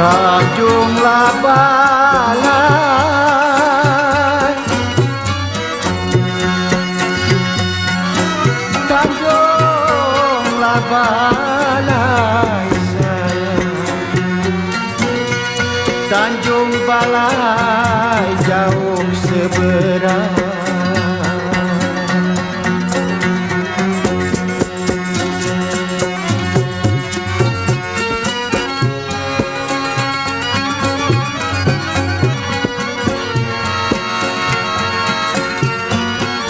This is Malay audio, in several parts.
Kajumlah balai Kajumlah balai Tanjung Balai.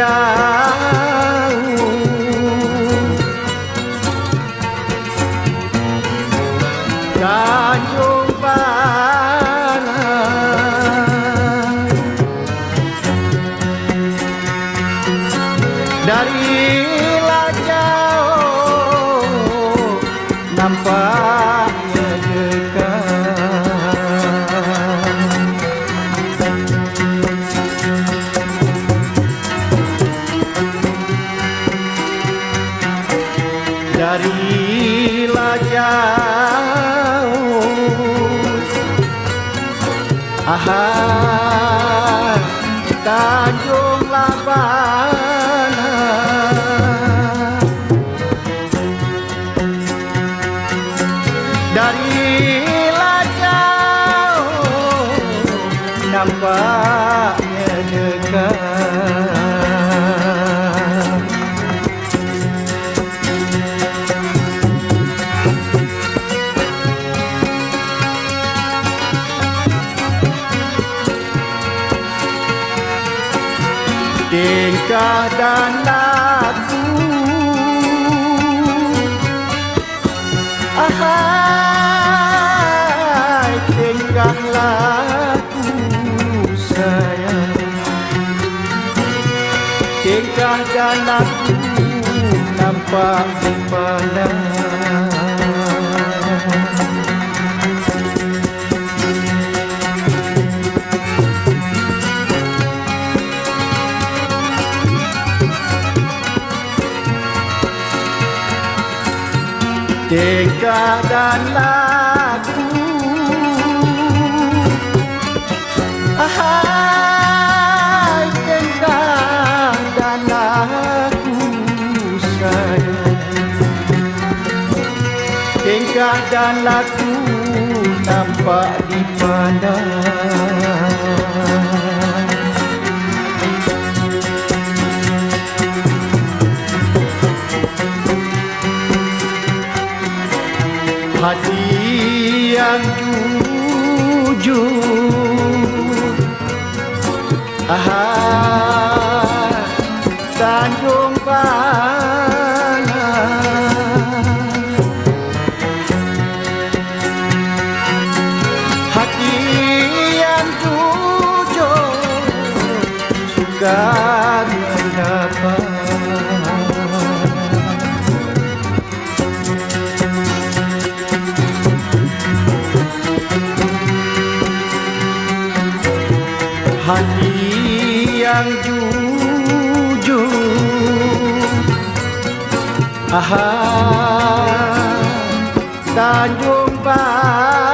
जा darilah jauh. Aha Tanjung Labana Darilah jauh Nampaknya dekat tingkah dan laku. Ahai tingkah laku sayang. Tingkah dan laku nampak dipandang tingkah dan laku. Ahai tingkah dan laku sayang. Tingkah dan laku nampak dipandang yang jujur. Aha Tanjung Bala Hati yang jujur Suka hati yang jujur. Aha Tanjung Bala